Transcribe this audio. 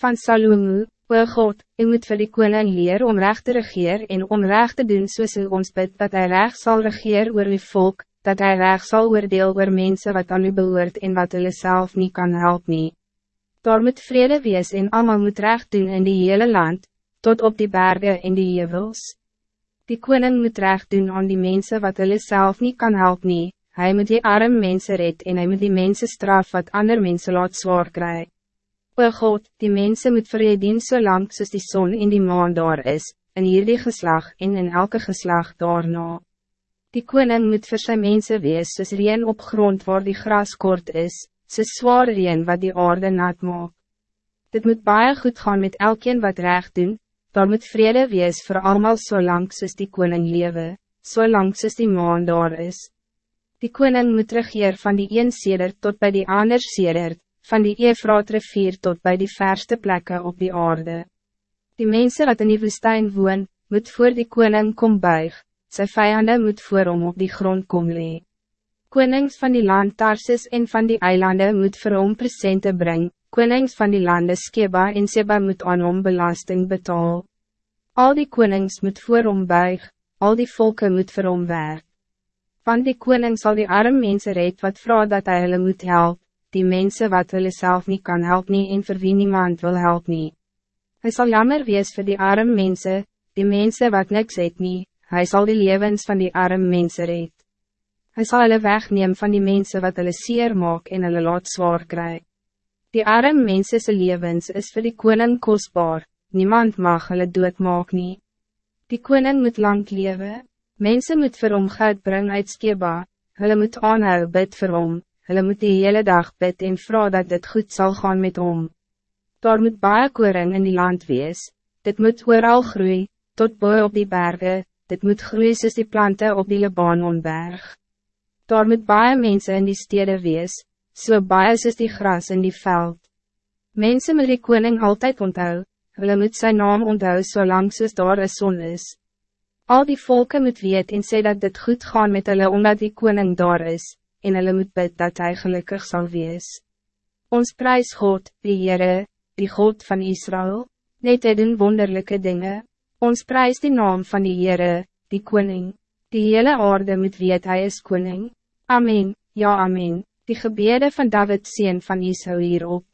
van Salomo, o God, u moet vir die koning leer om recht te regeer en om recht te doen soos u ons bid dat hij recht zal regeer oor uw volk, dat hij recht zal oordeel oor mensen wat aan u behoort en wat hulle self niet kan helpen. nie. Daar moet vrede wees en allemaal moet recht doen in die hele land, tot op die bergen en die hevels. Die koning moet recht doen aan die mensen wat hulle self niet kan helpen. nie, hy moet die arme mensen red en hy moet die mensen straf wat ander mensen laat zwaar krijgen. O God, die mensen moet vir jy dien so lang soos die zon in die maan daar is, in hierdie geslag en in elke geslag daarna. Die koning moet vir sy mense wees soos reen op grond waar die gras kort is, soos zwaar reen wat die aarde nat maak. Dit moet baie goed gaan met elkeen wat recht doen, daar moet vrede wees voor allemaal so lang soos die koning lewe, so lang soos die maan daar is. Die koning moet regeer van die een seder tot bij die ander seder, van die Efraat rivier tot bij die verste plekken op die aarde. Die mensen wat in die woestijn woon, moet voor die koning kom buig, sy vijanden moet voor hom op die grond kom lee. Konings van die land Tarsis en van die eilanden moet vir hom presente bring, konings van die landen Skeba en Seba moet aan hom belasting betaal. Al die konings moet voor hom buig, al die volken moet vir hom werk. Van die koning zal die arme mensen red wat vrouw dat hij hulle moet helpen die mensen wat hulle self niet kan helpen nie en vir wie niemand wil helpen. nie. Hy sal jammer wees vir die arme mensen, die mensen wat niks het nie, hy sal die levens van die arme mensen red. Hy sal hulle wegneem van die mensen wat hulle seer maak en hulle laat zwaar kry. Die arme mensense levens is voor die koning kostbaar, niemand mag hulle doodmaak nie. Die koning moet lang leven, mensen moet vir hom goud bring uit Skeba, hulle moet aanhou bid vir hom, hulle moet die hele dag bid en vrouw dat dit goed zal gaan met om. Daar moet baie koring in die land wees, dit moet ooral groei, tot boe op die bergen, dit moet groei soos die planten op die Libanonberg. Daar moet baie mensen in die steden wees, so baie soos die gras in die veld. Mensen moet die koning altijd onthou, hulle moet zijn naam onthou so lang soos daar een zon is. Al die volken moet weet en sê dat dit goed gaan met hulle omdat die koning daar is, en hulle moet bid dat hij gelukkig zal wees. Ons prijs God, die Heere, die God van Israël, net hy doen wonderlijke dingen. Ons prijs die naam van die Heere, die Koning, die hele aarde moet weet hij is Koning. Amen, ja amen, die gebede van David sien van Israël hierop.